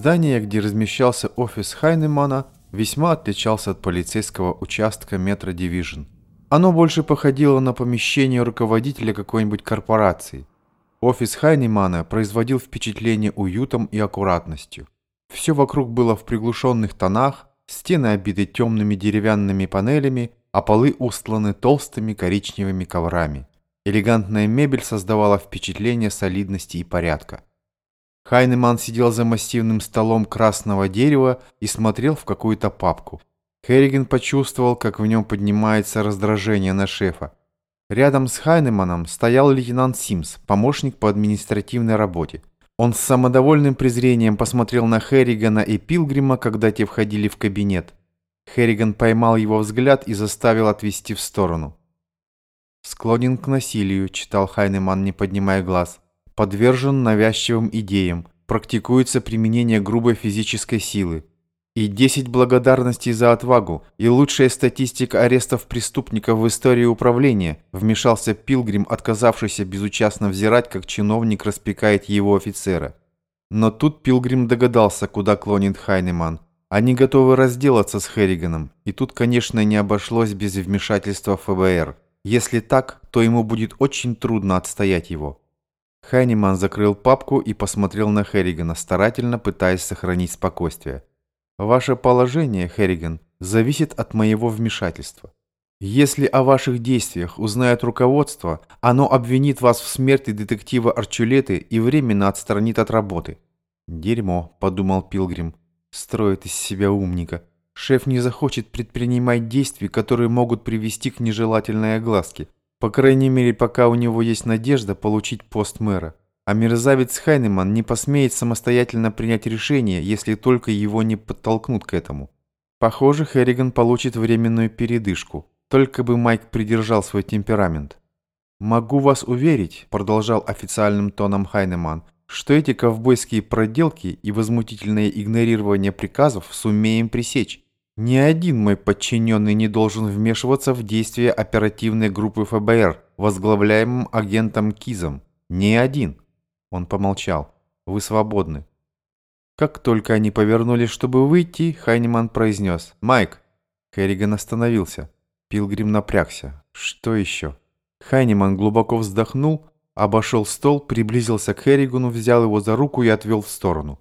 Здание, где размещался офис Хайнемана, весьма отличался от полицейского участка Метро Дивижн. Оно больше походило на помещение руководителя какой-нибудь корпорации. Офис Хайнемана производил впечатление уютом и аккуратностью. Все вокруг было в приглушенных тонах, стены обиты темными деревянными панелями, а полы устланы толстыми коричневыми коврами. Элегантная мебель создавала впечатление солидности и порядка. Хайнеман сидел за массивным столом красного дерева и смотрел в какую-то папку. Херриген почувствовал, как в нем поднимается раздражение на шефа. Рядом с Хайнеманом стоял лейтенант Симс, помощник по административной работе. Он с самодовольным презрением посмотрел на Херригана и Пилгрима, когда те входили в кабинет. Херриган поймал его взгляд и заставил отвести в сторону. «Склонен к насилию», — читал Хайнеман, не поднимая глаз. «Подвержен навязчивым идеям. Практикуется применение грубой физической силы. И 10 благодарностей за отвагу, и лучшая статистика арестов преступников в истории управления», вмешался Пилгрим, отказавшийся безучастно взирать, как чиновник распекает его офицера. Но тут Пилгрим догадался, куда клонит Хайнеман. Они готовы разделаться с Херриганом, и тут, конечно, не обошлось без вмешательства ФБР. Если так, то ему будет очень трудно отстоять его. Хайниман закрыл папку и посмотрел на Херригана, старательно пытаясь сохранить спокойствие. «Ваше положение, Херриган, зависит от моего вмешательства. Если о ваших действиях узнает руководство, оно обвинит вас в смерти детектива Арчулеты и временно отстранит от работы». «Дерьмо», — подумал Пилгрим, — «строит из себя умника». Шеф не захочет предпринимать действий, которые могут привести к нежелательной огласке. По крайней мере, пока у него есть надежда получить пост мэра. А мерзавец Хайнеман не посмеет самостоятельно принять решение, если только его не подтолкнут к этому. Похоже, Херриган получит временную передышку. Только бы Майк придержал свой темперамент. «Могу вас уверить», – продолжал официальным тоном Хайнеман, что эти ковбойские проделки и возмутительное игнорирование приказов сумеем пресечь. Ни один мой подчиненный не должен вмешиваться в действия оперативной группы ФБР, возглавляемым агентом Кизом. Ни один. Он помолчал. Вы свободны. Как только они повернулись, чтобы выйти, Хайнеман произнес «Майк». Керриган остановился. Пилгрим напрягся. Что еще? Хайнеман глубоко вздохнул, обошел стол, приблизился к Херригану, взял его за руку и отвел в сторону.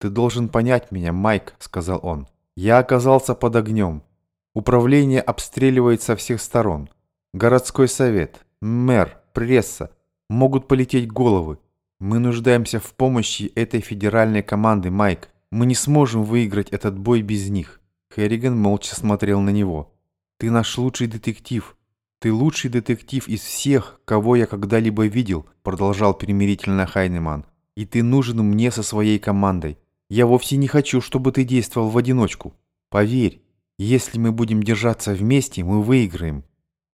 «Ты должен понять меня, Майк», — сказал он. Я оказался под огнем. Управление обстреливает со всех сторон. Городской совет, мэр, пресса. Могут полететь головы. Мы нуждаемся в помощи этой федеральной команды, Майк. Мы не сможем выиграть этот бой без них. Херриган молча смотрел на него. Ты наш лучший детектив. Ты лучший детектив из всех, кого я когда-либо видел, продолжал примирительно Хайнеман. И ты нужен мне со своей командой. Я вовсе не хочу, чтобы ты действовал в одиночку. Поверь, если мы будем держаться вместе, мы выиграем».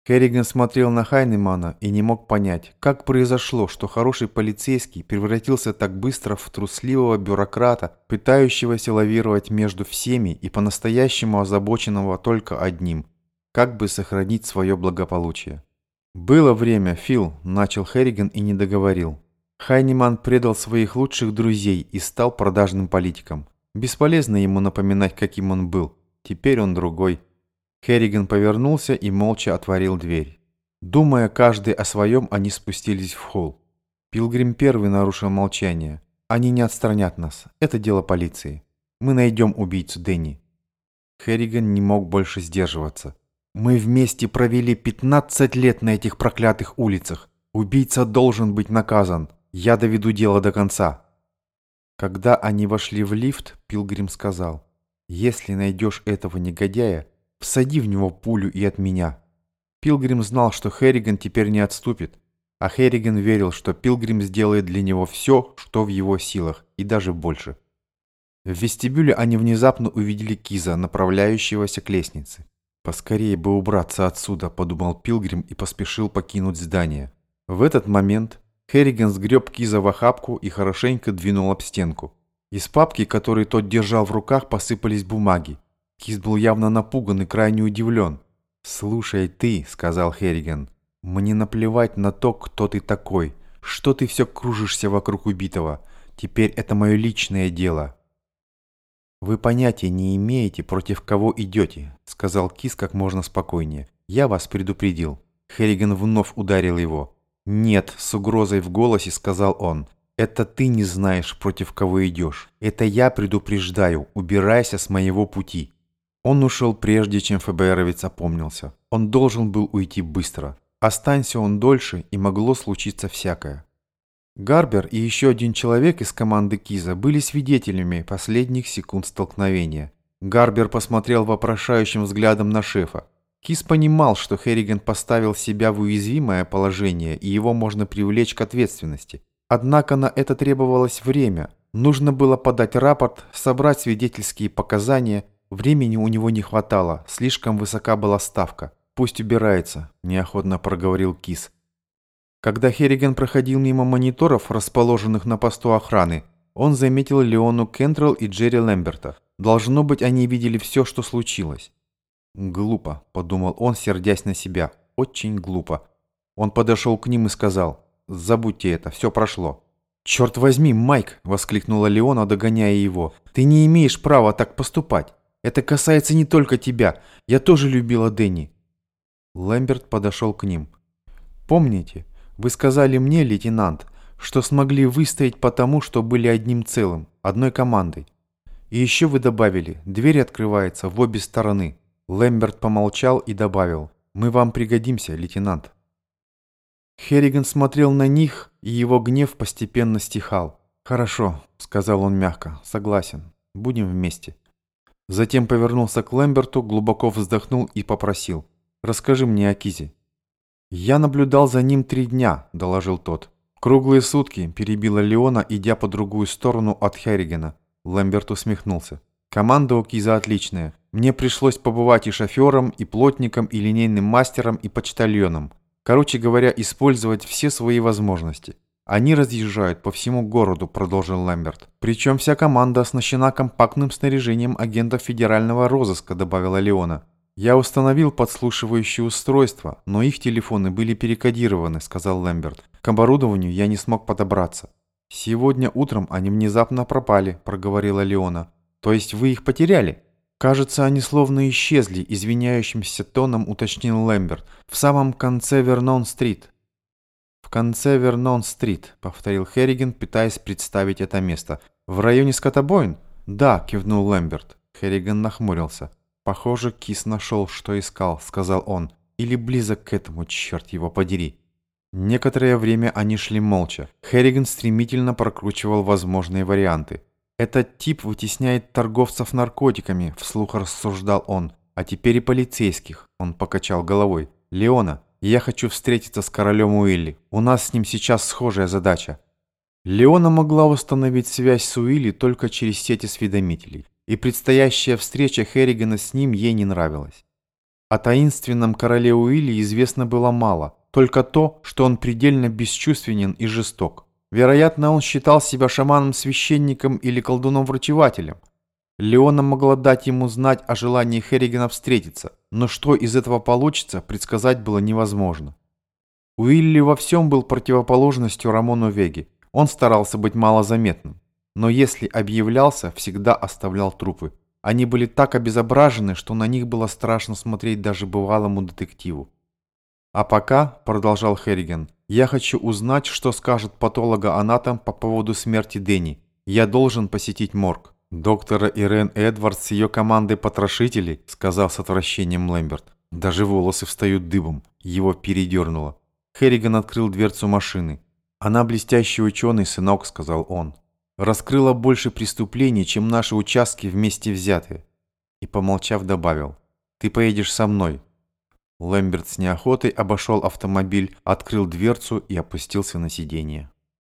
Керриган смотрел на Хайнемана и не мог понять, как произошло, что хороший полицейский превратился так быстро в трусливого бюрократа, пытающегося лавировать между всеми и по-настоящему озабоченного только одним – как бы сохранить свое благополучие. «Было время, Фил», – начал Херриган и не договорил. Хайниман предал своих лучших друзей и стал продажным политиком. Бесполезно ему напоминать, каким он был. Теперь он другой. Херриган повернулся и молча отворил дверь. Думая каждый о своем, они спустились в холл. Пилгрим первый нарушил молчание. Они не отстранят нас. Это дело полиции. Мы найдем убийцу Дэнни. Херриган не мог больше сдерживаться. Мы вместе провели 15 лет на этих проклятых улицах. Убийца должен быть наказан. Я доведу дело до конца». Когда они вошли в лифт, Пилгрим сказал, «Если найдешь этого негодяя, всади в него пулю и от меня». Пилгрим знал, что Херриган теперь не отступит, а Херриган верил, что Пилгрим сделает для него все, что в его силах, и даже больше. В вестибюле они внезапно увидели Киза, направляющегося к лестнице. «Поскорее бы убраться отсюда», – подумал Пилгрим и поспешил покинуть здание. В этот момент Херриган сгреб Киза в охапку и хорошенько двинул об стенку. Из папки, которую тот держал в руках, посыпались бумаги. Киз был явно напуган и крайне удивлен. «Слушай ты», — сказал Херриган, — «мне наплевать на то, кто ты такой. Что ты все кружишься вокруг убитого? Теперь это мое личное дело. «Вы понятия не имеете, против кого идете», — сказал Кис как можно спокойнее. «Я вас предупредил». Херриган вновь ударил его. «Нет», — с угрозой в голосе сказал он. «Это ты не знаешь, против кого идешь. Это я предупреждаю. Убирайся с моего пути». Он ушел прежде, чем ФБРовец опомнился. Он должен был уйти быстро. Останься он дольше, и могло случиться всякое. Гарбер и еще один человек из команды Киза были свидетелями последних секунд столкновения. Гарбер посмотрел вопрошающим взглядом на шефа. Киз понимал, что Херриган поставил себя в уязвимое положение и его можно привлечь к ответственности. Однако на это требовалось время. Нужно было подать рапорт, собрать свидетельские показания. Времени у него не хватало, слишком высока была ставка. «Пусть убирается», – неохотно проговорил Киз. Когда Херриган проходил мимо мониторов, расположенных на посту охраны, он заметил Леону Кентрелл и Джерри Лэмберта. Должно быть, они видели все, что случилось. «Глупо», – подумал он, сердясь на себя. «Очень глупо». Он подошел к ним и сказал, «Забудьте это, все прошло». «Черт возьми, Майк!» – воскликнула Леона, догоняя его. «Ты не имеешь права так поступать. Это касается не только тебя. Я тоже любила Дэнни». Лэмберт подошел к ним. «Помните, вы сказали мне, лейтенант, что смогли выстоять потому, что были одним целым, одной командой. И еще вы добавили, дверь открывается в обе стороны. Лэмберт помолчал и добавил, мы вам пригодимся, лейтенант. Херриган смотрел на них, и его гнев постепенно стихал. «Хорошо», — сказал он мягко, — «согласен. Будем вместе». Затем повернулся к Лэмберту, глубоко вздохнул и попросил. «Расскажи мне о Кизе». «Я наблюдал за ним три дня», – доложил тот. «Круглые сутки», – перебила Леона, идя по другую сторону от Херригена. Ламберт усмехнулся. «Команда у Киза отличная. Мне пришлось побывать и шофером, и плотником, и линейным мастером, и почтальоном. Короче говоря, использовать все свои возможности. Они разъезжают по всему городу», – продолжил Ламберт. «Причем вся команда оснащена компактным снаряжением агентов федерального розыска», – добавила Леона. «Я установил подслушивающее устройство, но их телефоны были перекодированы», — сказал Лэмберт. «К оборудованию я не смог подобраться». «Сегодня утром они внезапно пропали», — проговорила Леона. «То есть вы их потеряли?» «Кажется, они словно исчезли», — извиняющимся тоном уточнил Лэмберт. «В самом конце Вернон-стрит». «В конце Вернон-стрит», — повторил Херриген, пытаясь представить это место. «В районе Скотобоин?» «Да», — кивнул Лэмберт. Херриган нахмурился. «Похоже, кис нашел, что искал», — сказал он. «Или близок к этому, черт его подери». Некоторое время они шли молча. Херриган стремительно прокручивал возможные варианты. «Этот тип вытесняет торговцев наркотиками», — вслух рассуждал он. «А теперь и полицейских», — он покачал головой. «Леона, я хочу встретиться с королем Уилли. У нас с ним сейчас схожая задача». Леона могла восстановить связь с Уилли только через сети осведомителей и предстоящая встреча Херригана с ним ей не нравилась. О таинственном короле Уилли известно было мало, только то, что он предельно бесчувственен и жесток. Вероятно, он считал себя шаманом-священником или колдуном-врачевателем. Леона могла дать ему знать о желании Херригана встретиться, но что из этого получится, предсказать было невозможно. Уилли во всем был противоположностью Рамону Веги. Он старался быть малозаметным но если объявлялся, всегда оставлял трупы. Они были так обезображены, что на них было страшно смотреть даже бывалому детективу. «А пока», — продолжал Херриген, — «я хочу узнать, что скажет патологоанатом по поводу смерти Дэнни. Я должен посетить морг». «Доктора Ирен Эдвардс с ее командой потрошителей», — сказал с отвращением Лэмберт. Даже волосы встают дыбом. Его передернуло. Херриган открыл дверцу машины. «Она блестящий ученый, сынок», — сказал он раскрыла больше преступлений, чем наши участки вместе взятые. И, помолчав, добавил, «Ты поедешь со мной». Лэмберт с неохотой обошел автомобиль, открыл дверцу и опустился на сиденье.